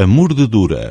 a mordedura.